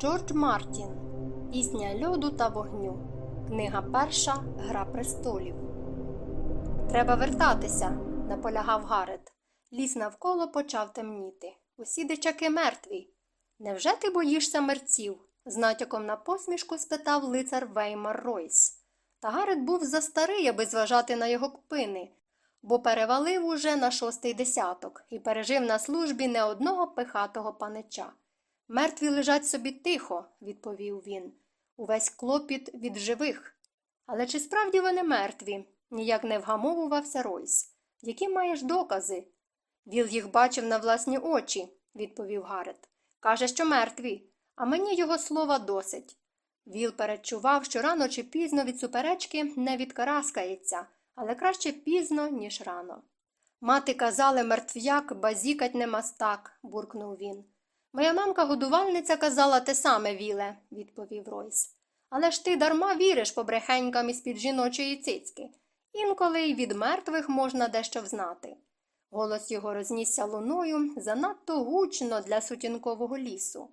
Джордж Мартін Пісня льоду та вогню. Книга перша Гра престолів. Треба вертатися, наполягав Гарет. Ліс навколо почав темніти. Усі дичаки мертві. Невже ти боїшся мерців? з натяком на посмішку спитав лицар Веймар Ройс. Та Гарет був застарий, аби зважати на його кпини, бо перевалив уже на шостий десяток і пережив на службі не одного пихатого панича. Мертві лежать собі тихо, відповів він. Увесь клопіт від живих. Але чи справді вони мертві? ніяк не вгамовувався Ройс. Які маєш докази? Віл їх бачив на власні очі, відповів Гарет. Каже, що мертві, а мені його слова досить. Віл передчував, що рано чи пізно від суперечки не відкараскається, але краще пізно, ніж рано. Мати казали, мертв'як базікать не мастак, буркнув він. Моя мамка годувальниця казала те саме, Віле, відповів Ройс. Але ж ти дарма віриш побрехенькам із під жіночої цицьки. Інколи й від мертвих можна дещо взнати. Голос його рознісся луною занадто гучно для сутінкового лісу.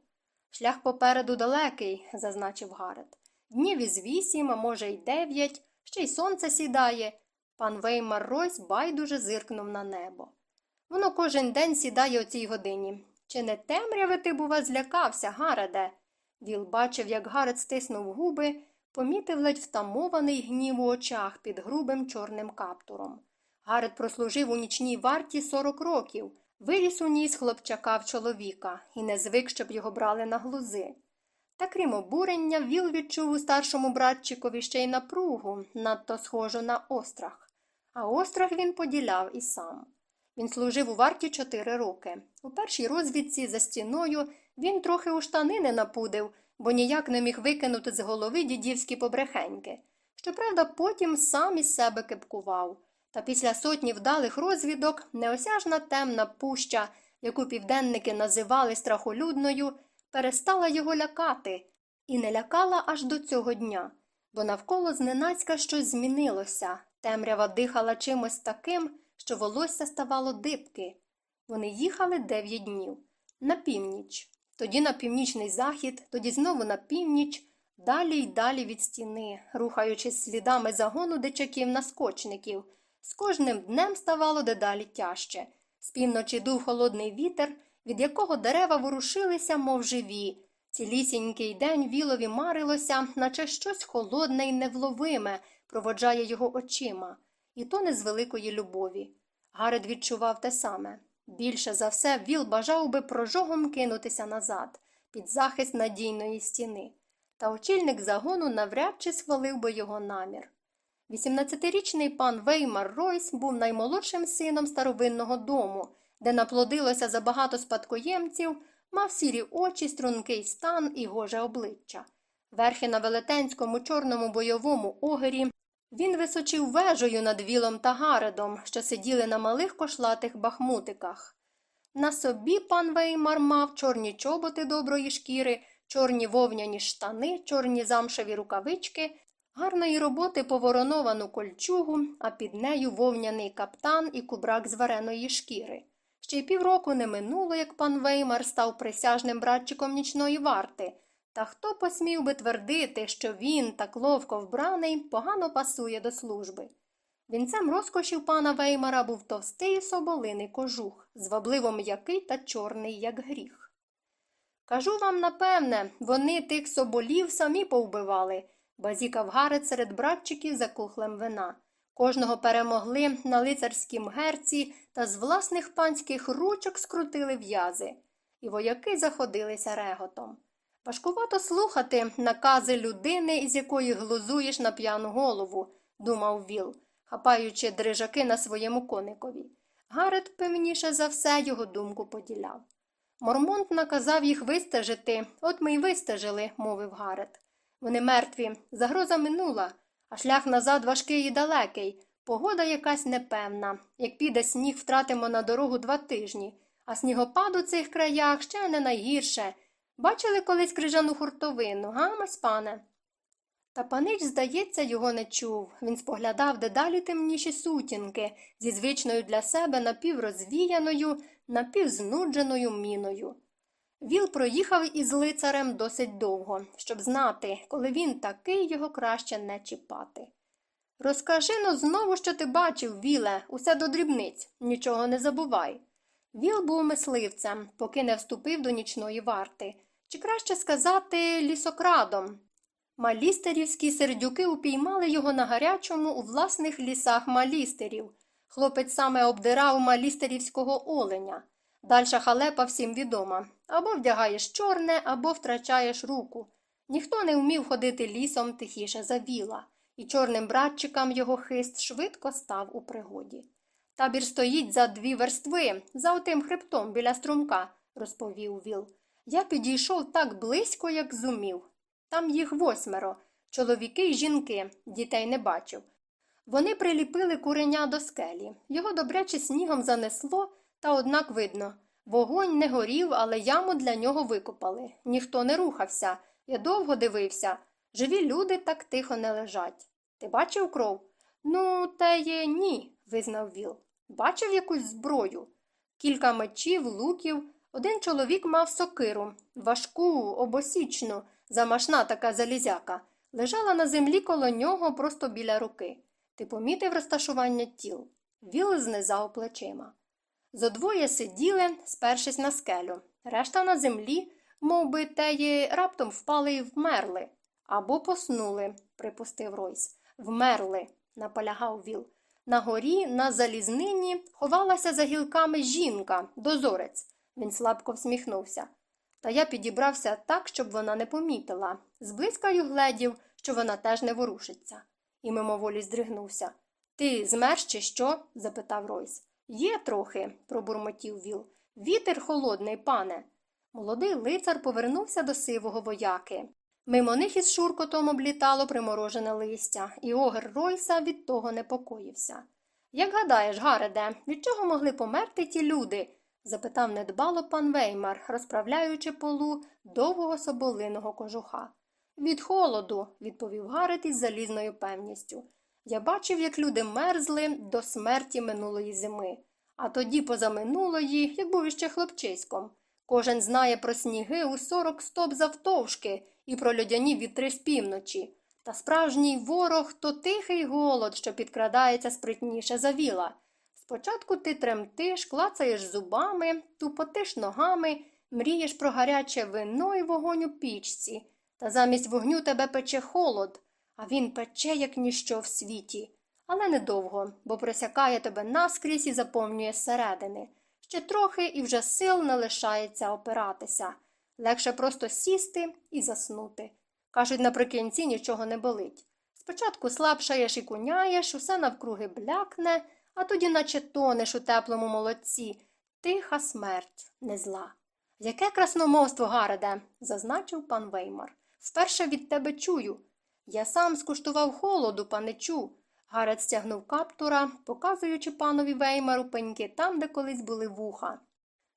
Шлях попереду далекий, зазначив Гарет. Днів із вісім, а може, й дев'ять, ще й сонце сідає. Пан Веймар Ройс байдуже зиркнув на небо. Воно кожен день сідає о цій годині. Чи не темряви ти, бува, злякався, Гареде? Віл бачив, як Гарет стиснув губи, помітив ледь втамований гнів у очах під грубим чорним каптуром. Гарет прослужив у нічній варті сорок років, виріс у ній хлопчака в чоловіка і не звик, щоб його брали на глузи. Та крім обурення, Віл відчув у старшому братчикові ще й напругу, надто схожу на острах. А острах він поділяв і сам. Він служив у варті чотири роки. У першій розвідці за стіною він трохи у штани не напудив, бо ніяк не міг викинути з голови дідівські побрехеньки. Щоправда, потім сам із себе кепкував. Та після сотні вдалих розвідок неосяжна темна пуща, яку південники називали страхолюдною, перестала його лякати, і не лякала аж до цього дня, бо навколо зненацька щось змінилося, темрява дихала чимось таким що волосся ставало дибки. Вони їхали дев'ять днів на північ, тоді на північний захід, тоді знову на північ, далі й далі від стіни, рухаючись слідами загону дичаків наскочників. З кожним днем ставало дедалі тяжче. З півночі дув холодний вітер, від якого дерева ворушилися, мов живі. Цілісінький день вілові марилося, наче щось холодне й невловиме проводжає його очима і то не з великої любові. Гаред відчував те саме. Більше за все, Віл бажав би прожогом кинутися назад, під захист надійної стіни, та очільник загону навряд чи схвалив би його намір. 18-річний пан Веймар Ройс був наймолодшим сином старовинного дому, де наплодилося забагато спадкоємців, мав сірі очі, стрункий стан і гоже обличчя. Верхи на велетенському чорному бойовому огері він височив вежею над вілом та Гаредом, що сиділи на малих кошлатих бахмутиках. На собі пан Веймар мав чорні чоботи доброї шкіри, чорні вовняні штани, чорні замшеві рукавички, гарної роботи повороновану кольчугу, а під нею вовняний каптан і кубрак з вареної шкіри. Ще й півроку не минуло, як пан Веймар став присяжним братчиком нічної варти. Та хто посмів би твердити, що він, так ловко вбраний, погано пасує до служби? Вінцем розкошів пана Веймара був товстий соболиний кожух, звабливо м'який та чорний, як гріх. Кажу вам, напевне, вони тих соболів самі повбивали, базікав гарет серед братчиків за кухлем вина. Кожного перемогли на лицарськім герці та з власних панських ручок скрутили в'язи, і вояки заходилися реготом. Важкувато слухати накази людини, із якої глузуєш на п'яну голову, думав Віл, хапаючи дрижаки на своєму коникові. Гарет, певніше за все, його думку поділяв. Мормонт наказав їх вистежити, от ми й вистежили, мовив Гарет. Вони мертві, загроза минула, а шлях назад важкий і далекий. Погода якась непевна. Як піде сніг, втратимо на дорогу два тижні, а снігопад у цих краях ще не найгірше. Бачили колись крижану хуртовину, га, мась пане? Та панич, здається, його не чув. Він споглядав дедалі темніші сутінки зі звичною для себе напіврозвіяною, напівзнудженою міною. Віл проїхав із лицарем досить довго, щоб знати, коли він такий, його краще не чіпати. Розкажи ну знову, що ти бачив, Віле, усе до дрібниць, нічого не забувай. Віл був мисливцем, поки не вступив до нічної варти, чи краще сказати, лісокрадом. Малістерівські сердюки упіймали його на гарячому у власних лісах малістерів. Хлопець саме обдирав малістерівського оленя. Дальша халепа всім відома або вдягаєш чорне, або втрачаєш руку. Ніхто не вмів ходити лісом тихіше за віла, і чорним братчикам його хист швидко став у пригоді. Табір стоїть за дві верстви, за отим хребтом біля струмка, розповів Віл. Я підійшов так близько, як зумів. Там їх восьмеро чоловіки й жінки, дітей не бачив. Вони приліпили куреня до скелі. Його добряче снігом занесло, та однак видно. Вогонь не горів, але яму для нього викопали. Ніхто не рухався. Я довго дивився. Живі люди так тихо не лежать. Ти бачив кров? Ну, те є ні, визнав Віл. Бачив якусь зброю. Кілька мечів, луків. Один чоловік мав сокиру, важку, обосічну, замашна така залізяка. Лежала на землі коло нього просто біля руки. Ти помітив розташування тіл? Віл знизав плечима. Зодвоє сиділи, спершись на скелю. Решта на землі, мов би, теї раптом впали і вмерли. Або поснули, припустив Ройс. Вмерли, наполягав Віл. На горі, на залізнині, ховалася за гілками жінка, дозорець. Він слабко всміхнувся. Та я підібрався так, щоб вона не помітила. Зблизька гледів, що вона теж не ворушиться. І мимоволі здригнувся. Ти змерз чи що? запитав Ройс. Є трохи, пробурмотів Віл. Вітер холодний, пане. Молодий лицар повернувся до сивого вояки. Мимо них із шуркотом облітало приморожене листя, і огр Ройса від того непокоївся. Як гадаєш, Гареде, від чого могли померти ті люди? Запитав недбало пан Веймар, розправляючи полу довгого соболиного кожуха. Від холоду, відповів Гарет із залізною певністю. Я бачив, як люди мерзли до смерті минулої зими, а тоді позаминулої, як був іще хлопчиськом. Кожен знає про сніги у сорок стоп завтовшки і про льодяні вітри з півночі. Та справжній ворог то тихий голод, що підкрадається спритніше за віла. Спочатку ти тремтиш, клацаєш зубами, тупотиш ногами, мрієш про гаряче вино і вогонь у пічці, та замість вогню тебе пече холод, а він пече, як ніщо в світі. Але недовго, бо просякає тебе наскрізь і заповнює зсередини. Ще трохи і вже сил не лишається опиратися. Легше просто сісти і заснути. Кажуть, наприкінці нічого не болить. Спочатку слабшаєш і куняєш, усе навкруги блякне, а тоді, наче тонеш у теплому молодці. Тиха смерть, не зла. Яке красномовство, Гареде, зазначив пан Веймар. Вперше від тебе чую. Я сам скуштував холоду, паничу. Гарет стягнув каптура, показуючи панові Веймару пеньки там, де колись були вуха.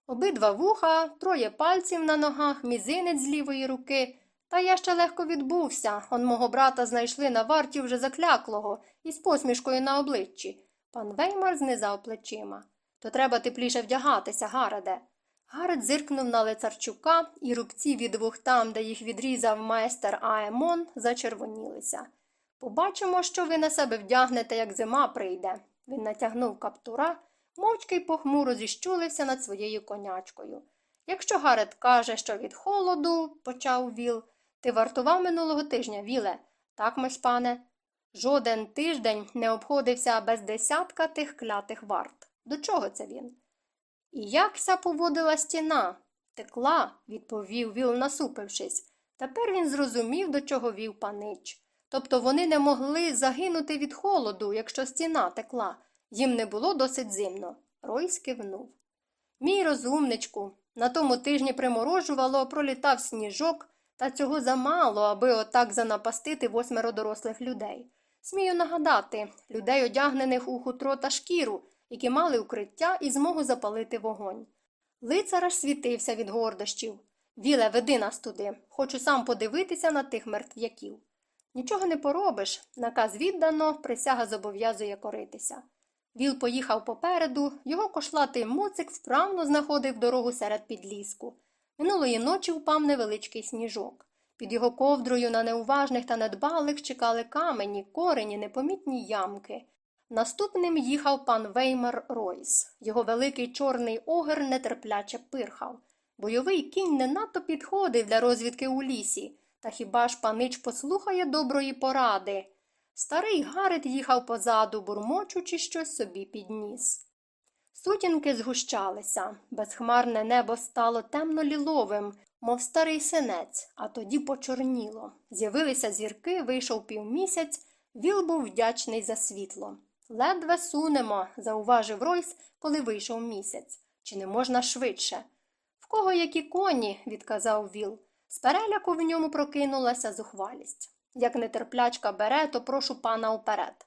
Обидва вуха, троє пальців на ногах, мізинець з лівої руки. Та я ще легко відбувся. Он мого брата знайшли на варті вже закляклого із посмішкою на обличчі. Пан Веймар знизав плечима. То треба тепліше вдягатися, Гареде. Гарет зиркнув на лицарчука, і рубці від вух там, де їх відрізав майстер Аемон, зачервонілися. Побачимо, що ви на себе вдягнете, як зима прийде. Він натягнув каптура, мовчки й похмуро зіщулився над своєю конячкою. Якщо Гарет каже, що від холоду, почав Віл, ти вартував минулого тижня, Віле, так, мось пане. Жоден тиждень не обходився без десятка тих клятих варт. До чого це він? І якся поводила стіна? Текла, відповів Віл, насупившись. Тепер він зрозумів, до чого вів панич. Тобто вони не могли загинути від холоду, якщо стіна текла. Їм не було досить зимно. Рой скивнув. Мій розумничку, на тому тижні приморожувало, пролітав сніжок, та цього замало, аби отак занапастити восьмеро дорослих людей. Смію нагадати, людей, одягнених у хутро та шкіру, які мали укриття і змогу запалити вогонь. Лицар світився від гордощів. Віле, веди нас туди. Хочу сам подивитися на тих мертв'яків. Нічого не поробиш, наказ віддано, присяга зобов'язує коритися. Віл поїхав попереду, його кошлатий муцик вправно знаходив дорогу серед підліску. Минулої ночі впав невеличкий сніжок. Під його ковдрою на неуважних та недбалих чекали камені, корені, непомітні ямки. Наступним їхав пан Веймар Ройс. Його великий чорний огер нетерпляче пирхав. Бойовий кінь не надто підходив для розвідки у лісі, та хіба ж панич послухає доброї поради? Старий Гарет їхав позаду, бурмочучи щось собі підніс. Сутінки згущалися, безхмарне небо стало темно-ліловим, мов старий синець, а тоді почорніло. З'явилися зірки, вийшов півмісяць, віл був вдячний за світло. Ледве сунемо, зауважив Ройс, коли вийшов місяць. Чи не можна швидше? В кого які коні, відказав Віл. З переляку в ньому прокинулася зухвалість. Як нетерплячка бере, то прошу пана уперед.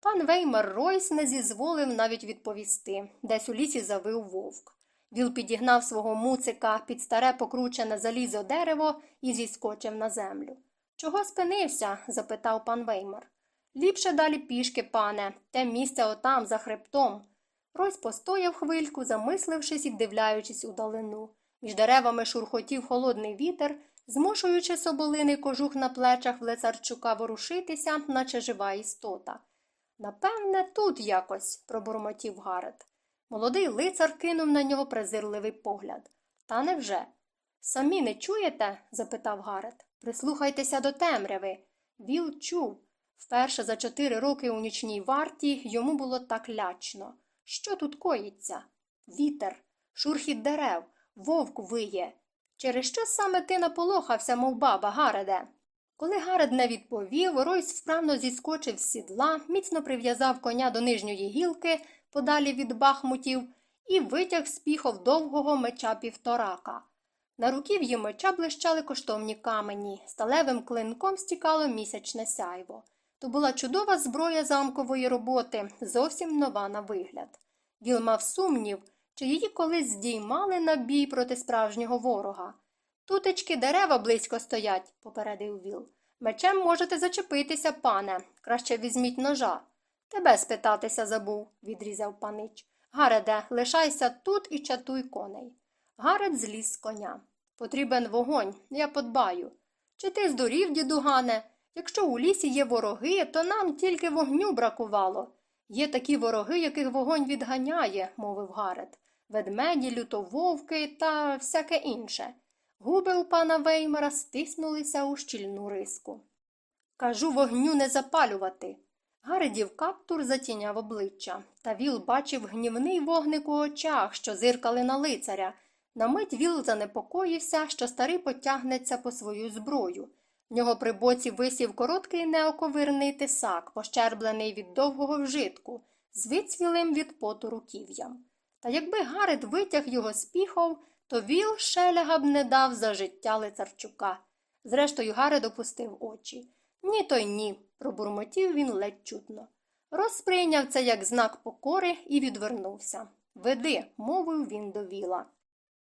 Пан Веймер Ройс не зізволив навіть відповісти, десь у лісі завив вовк. Віл підігнав свого муцика під старе покручене залізо дерево і зіскочив на землю. Чого спинився? запитав пан Веймер. Ліпше далі пішки, пане, те місце отам, за хребтом. Ройс постояв хвильку, замислившись і вдивляючись у далину. Між деревами шурхотів холодний вітер, змушуючи соболиний кожух на плечах Влецарчука ворушитися, наче жива істота. Напевне, тут якось, пробурмотів Гарет. Молодий лицар кинув на нього презирливий погляд. Та невже? Самі не чуєте? запитав Гарет. Прислухайтеся до темряви. Віл чув. Вперше за чотири роки у нічній варті йому було так лячно. Що тут коїться? Вітер, шурхіт дерев, вовк виє. Через що саме ти наполохався, мов баба, Гареде? Коли Гаред не відповів, Ройс вправно зіскочив з сідла, міцно прив'язав коня до нижньої гілки, подалі від бахмутів, і витяг з піхов довгого меча півторака. На руків'ї меча блищали коштовні камені, сталевим клинком стікало місячне сяйво. То була чудова зброя замкової роботи, зовсім нова на вигляд. Віл мав сумнів, чи її колись здіймали на бій проти справжнього ворога. Тутечки дерева близько стоять, попередив Віл. Мечем можете зачепитися, пане. Краще візьміть ножа. Тебе спитатися забув, відрізав панич. Гареде, лишайся тут і чатуй коней. Гаред зліз з коня. Потрібен вогонь, я подбаю. Чи ти здурів, дідугане? Якщо у лісі є вороги, то нам тільки вогню бракувало. Є такі вороги, яких вогонь відганяє, мовив Гарет. Ведмеді, лютововки та всяке інше. Губи у пана Веймера стиснулися у щільну риску. Кажу, вогню не запалювати. Гаредів каптур затіняв обличчя, та Віл бачив гнівний вогник у очах, що зиркали на лицаря. На мить Віл занепокоївся, що старий потягнеться по свою зброю. В нього при боці висів короткий неоковирний тисак, пощерблений від довгого вжитку, з вицвілим від поту руків'ям. Та якби Гарет витяг його з піхов, то Віл шеляга б не дав за життя лицарчука. Зрештою, Гарет опустив очі. Ні, то й ні, пробурмотів він ледь чутно. Розприйняв це як знак покори і відвернувся. Веди, мовив він до Віла.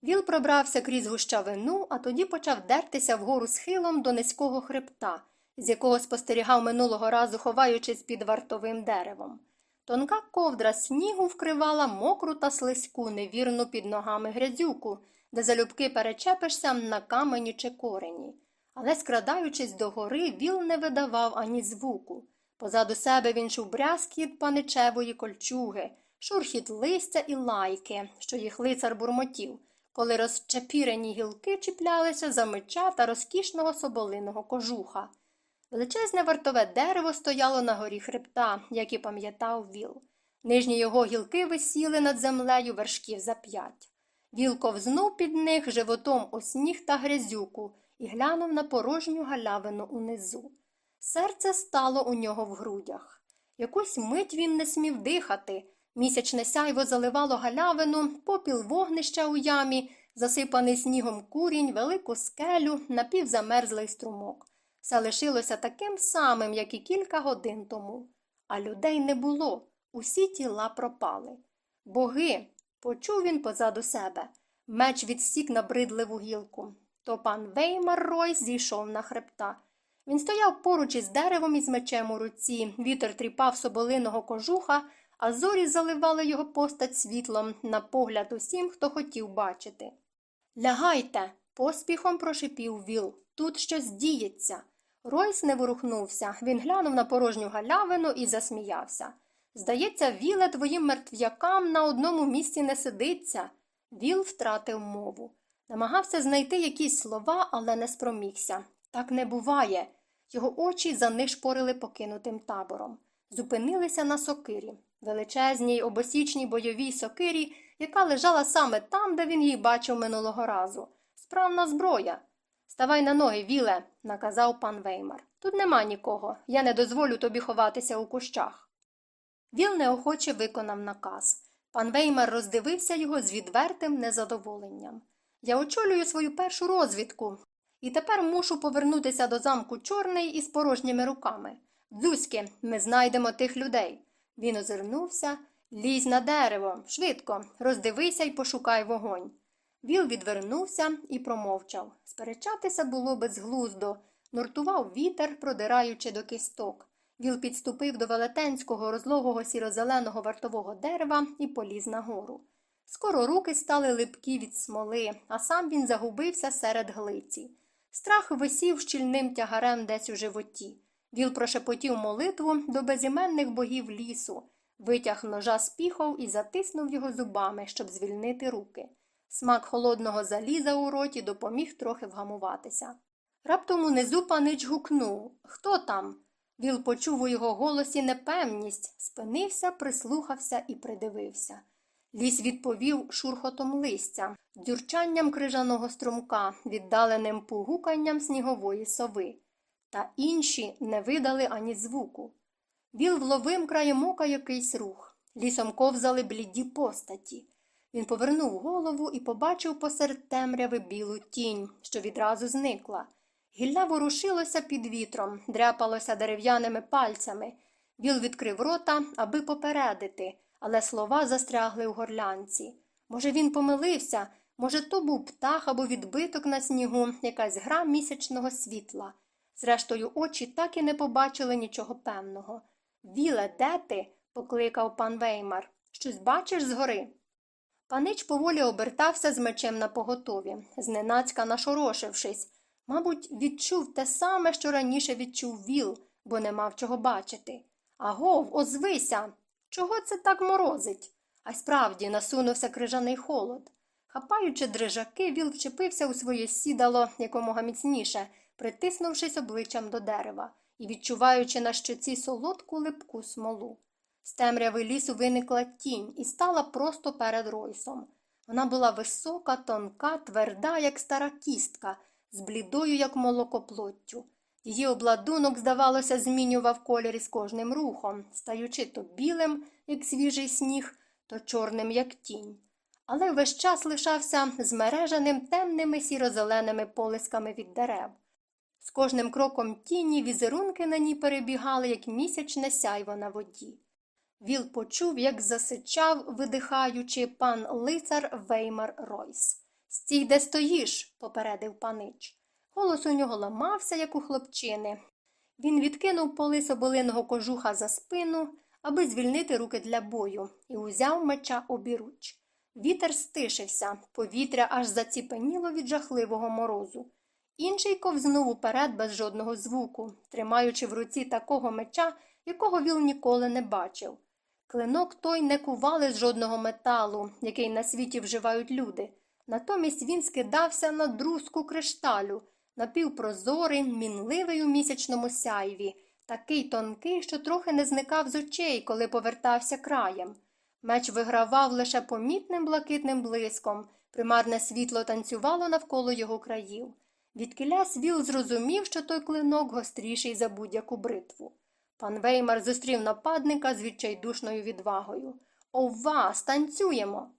Віл пробрався крізь гущавину, а тоді почав дертися вгору схилом до низького хребта, з якого спостерігав минулого разу, ховаючись під вартовим деревом. Тонка ковдра снігу вкривала мокру та слизьку, невірну під ногами грязюку, де залюбки перечепишся на камені чи корені. Але, скрадаючись до гори, віл не видавав ані звуку. Позаду себе він чув брязкіт паничевої кольчуги, шурхіт листя і лайки, що їх лицар бурмотів, коли розчепірені гілки чіплялися за меча та розкішного соболиного кожуха. Величезне вартове дерево стояло на горі хребта, як і пам'ятав віл. Нижні його гілки висіли над землею вершків за п'ять. Віл ковзнув під них животом у сніг та грязюку і глянув на порожню галявину унизу. Серце стало у нього в грудях. Якусь мить він не смів дихати. Місячне сяйво заливало галявину, попіл вогнища у ямі, засипаний снігом курінь, велику скелю, напівзамерзлий струмок. Все лишилося таким самим, як і кілька годин тому. А людей не було, усі тіла пропали. Боги, почув він позаду себе. Меч відсік набридливу гілку. То пан Веймар Рой зійшов на хребта. Він стояв поруч із деревом із мечем у руці, вітер тріпав соболиного кожуха, а зорі заливали його постать світлом на погляд усім, хто хотів бачити. Лягайте, поспіхом прошипів Віл. Тут щось діється. Ройс не ворухнувся. Він глянув на порожню галявину і засміявся. Здається, Віле твоїм мертв'якам на одному місці не сидиться. Віл втратив мову. Намагався знайти якісь слова, але не спромігся. Так не буває. Його очі занишпорили покинутим табором. Зупинилися на сокирі, величезній обосічній бойовій сокирі, яка лежала саме там, де він її бачив минулого разу. Справна зброя. Ставай на ноги, Віле, наказав пан Веймар. Тут нема нікого. Я не дозволю тобі ховатися у кущах. Віл неохоче виконав наказ. Пан Веймар роздивився його з відвертим незадоволенням. Я очолюю свою першу розвідку, і тепер мушу повернутися до замку Чорний із порожніми руками. Дзузьки, ми знайдемо тих людей. Він озирнувся, лізь на дерево, швидко, роздивися і пошукай вогонь. Віл відвернувся і промовчав. Сперечатися було безглуздо, нуртував вітер, продираючи до кісток. Віл підступив до велетенського розлогого сірозеленого вартового дерева і поліз нагору. Скоро руки стали липкі від смоли, а сам він загубився серед глиці. Страх висів щільним тягарем десь у животі. Віл прошепотів молитву до безіменних богів лісу, витяг ножа з піхов і затиснув його зубами, щоб звільнити руки. Смак холодного заліза у роті допоміг трохи вгамуватися. Раптом унизу панич гукнув Хто там? Віл почув у його голосі непевність, спинився, прислухався і придивився. Ліс відповів шурхотом листя, дзюрчанням крижаного струмка, віддаленим пугуканням снігової сови. Та інші не видали ані звуку. Віл вловим краєм ока якийсь рух. Лісом ковзали бліді постаті. Він повернув голову і побачив посеред темряви білу тінь, що відразу зникла. Гілля ворушилося під вітром, дряпалося дерев'яними пальцями. Віл відкрив рота, аби попередити, але слова застрягли в горлянці. Може, він помилився, може, то був птах або відбиток на снігу, якась гра місячного світла. Зрештою, очі так і не побачили нічого певного. Віле, де ти? покликав пан Веймар. Щось бачиш згори? Панич поволі обертався з мечем на поготові, зненацька нашорошившись. Мабуть, відчув те саме, що раніше відчув Віл, бо не мав чого бачити. Агов, озвися. Чого це так морозить? А справді насунувся крижаний холод. Хапаючи дрижаки, Віл вчепився у своє сідало якомога міцніше, притиснувшись обличчям до дерева і відчуваючи на щоці солодку липку смолу. З темряви лісу виникла тінь і стала просто перед Ройсом. Вона була висока, тонка, тверда, як стара кістка, з блідою, як молокоплоттю. Її обладунок, здавалося, змінював колір із кожним рухом, стаючи то білим, як свіжий сніг, то чорним, як тінь. Але весь час лишався змереженим темними сіро-зеленими полисками від дерев. З кожним кроком тіні візерунки на ній перебігали, як місячне сяйво на воді. Віл почув, як засичав, видихаючи пан лицар Веймар Ройс. Стій, де стоїш, попередив панич. Голос у нього ламався, як у хлопчини. Він відкинув поли соболиного кожуха за спину, аби звільнити руки для бою, і узяв меча обіруч. Вітер стишився, повітря аж заціпеніло від жахливого морозу. Інший ковзнув уперед без жодного звуку, тримаючи в руці такого меча, якого Віл ніколи не бачив. Клинок той не кували з жодного металу, який на світі вживають люди. Натомість він скидався на друзку кришталю, напівпрозорий, мінливий у місячному сяйві, такий тонкий, що трохи не зникав з очей, коли повертався краєм. Меч вигравав лише помітним блакитним блиском, примарне світло танцювало навколо його країв. Відкилясь Віл зрозумів, що той клинок гостріший за будь-яку бритву. Пан Веймар зустрів нападника з відчайдушною відвагою. Ова, станцюємо.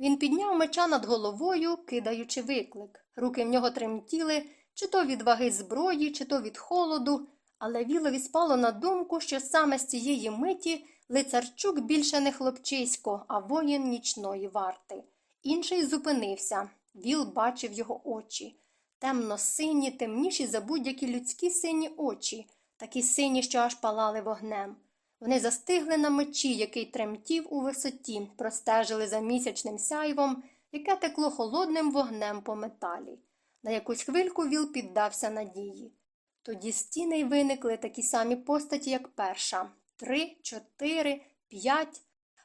Він підняв меча над головою, кидаючи виклик. Руки в нього тремтіли, чи то від ваги зброї, чи то від холоду, але Вілові спало на думку, що саме з цієї миті лицарчук більше не хлопчисько, а воїн нічної варти. Інший зупинився. Віл бачив його очі. Темно сині, темніші за будь-які людські сині очі такі сині, що аж палали вогнем. Вони застигли на мечі, який тремтів у висоті, простежили за місячним сяйвом, яке текло холодним вогнем по металі. На якусь хвильку віл піддався надії. Тоді стіни й виникли такі самі постаті, як перша три, чотири, п'ять.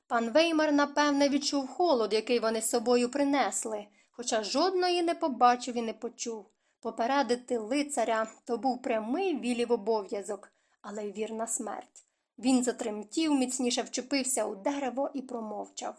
Пан Веймар, напевне, відчув холод, який вони з собою принесли, хоча жодної не побачив і не почув. Попередити лицаря то був прямий вілів обов'язок, але й вірна смерть. Він затремтів, міцніше вчепився у дерево і промовчав.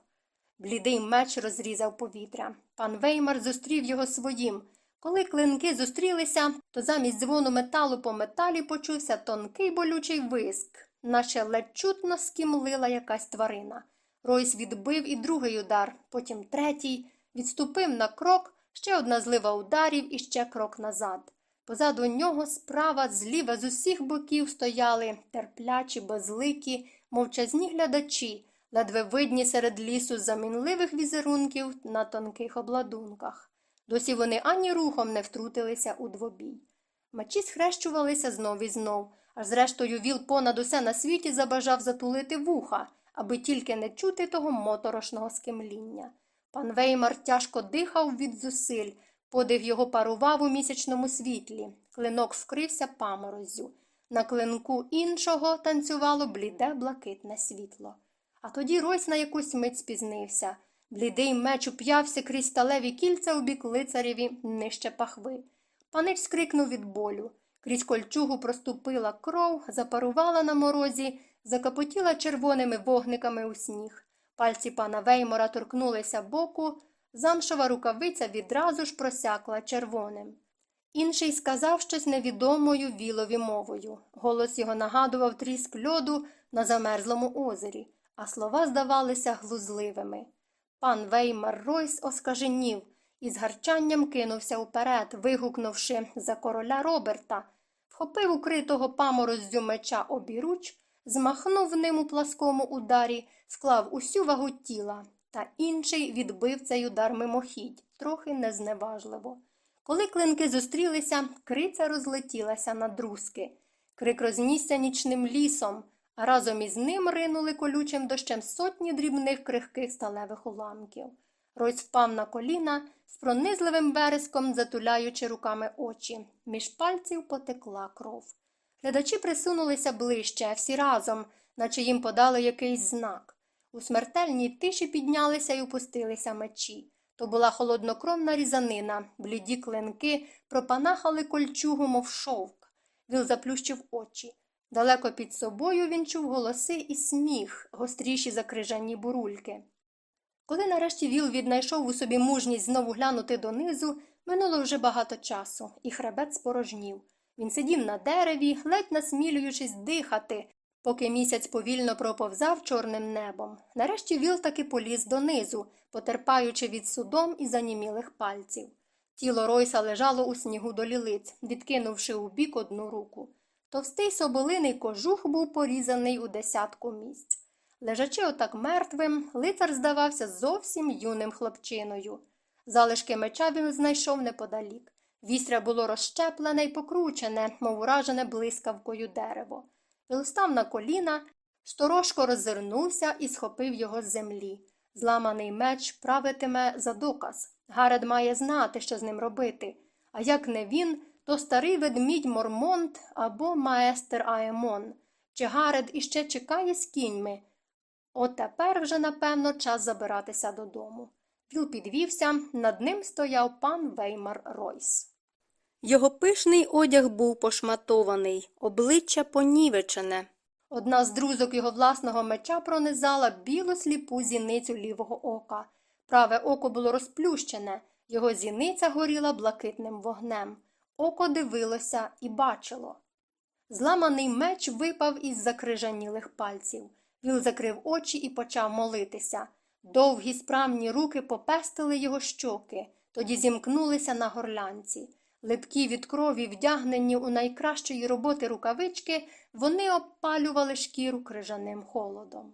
Блідий меч розрізав повітря. Пан Веймар зустрів його своїм. Коли клинки зустрілися, то замість дзвону металу по металі почувся тонкий болючий виск, наче ледь чутно скімлила якась тварина. Ройс відбив і другий удар, потім третій, відступив на крок, ще одна злива ударів і ще крок назад. Позаду нього справа, зліва з усіх боків стояли терплячі, безликі, мовчазні глядачі, ледве видні серед лісу замінливих візерунків на тонких обладунках. Досі вони ані рухом не втрутилися у двобій. Мечі схрещувалися знов і знов, аж зрештою віл понад усе на світі забажав затулити вуха, аби тільки не чути того моторошного скимління. Пан Веймар тяжко дихав від зусиль, подих його парував у місячному світлі, клинок вкрився паморозю. На клинку іншого танцювало бліде блакитне світло. А тоді Ройс на якусь мить спізнився. Блідий меч уп'явся крізь сталеві кільця у бік лицарєві нижче пахви. Панич скрикнув від болю. Крізь кольчугу проступила кров, запарувала на морозі, закапотіла червоними вогниками у сніг. Пальці пана Веймора торкнулися боку, замшова рукавиця відразу ж просякла червоним. Інший сказав щось невідомою вілові мовою. Голос його нагадував тріск льоду на замерзлому озері, а слова здавалися глузливими. Пан Веймар Ройс оскаженів і з гарчанням кинувся уперед, вигукнувши за короля Роберта, вхопив укритого памороззю меча обіруч, змахнув ним у пласкому ударі, склав усю вагу тіла, та інший відбив цей удар мимохідь, трохи незневажливо. Коли клинки зустрілися, криця розлетілася на друзки. Крик рознісся нічним лісом, разом із ним ринули колючим дощем сотні дрібних крихких сталевих уламків. Ройс впав на коліна, з пронизливим вереском затуляючи руками очі. Між пальців потекла кров. Глядачі присунулися ближче, всі разом, наче їм подали якийсь знак. У смертельній тиші піднялися і опустилися мечі. То була холоднокровна різанина, бліді клинки пропанахали кольчугу, мов шовк. Віл заплющив очі. Далеко під собою він чув голоси і сміх, гостріші за крижані бурульки. Коли нарешті Віл віднайшов у собі мужність знову глянути донизу, минуло вже багато часу, і хребет спорожнів. Він сидів на дереві, ледь насмілюючись дихати, поки місяць повільно проповзав чорним небом. Нарешті Віл таки поліз донизу, потерпаючи від судом і занімілих пальців. Тіло Ройса лежало у снігу до лілиць, відкинувши у бік одну руку. Товстий соболиний кожух був порізаний у десятку місць. Лежачи отак мертвим, лицар здавався зовсім юним хлопчиною. Залишки меча він знайшов неподалік. Вістря було розщеплене й покручене, мов уражене блискавкою дерево. Він став на коліна, сторожко роззирнувся і схопив його з землі. Зламаний меч правитиме за доказ. Гаред має знати, що з ним робити. А як не він, то старий ведмідь Мормонт або маестер Аемон. Чи Гаред іще чекає з кіньми? От тепер вже, напевно, час забиратися додому. Віл підвівся, над ним стояв пан Веймар Ройс. Його пишний одяг був пошматований, обличчя понівечене. Одна з друзок його власного меча пронизала білу сліпу зіницю лівого ока. Праве око було розплющене, його зіниця горіла блакитним вогнем. Око дивилося і бачило. Зламаний меч випав із закрижанілих пальців. Віл закрив очі і почав молитися. Довгі справні руки попестили його щоки, тоді зімкнулися на горлянці. Липкі від крові, вдягнені у найкращої роботи рукавички, вони обпалювали шкіру крижаним холодом.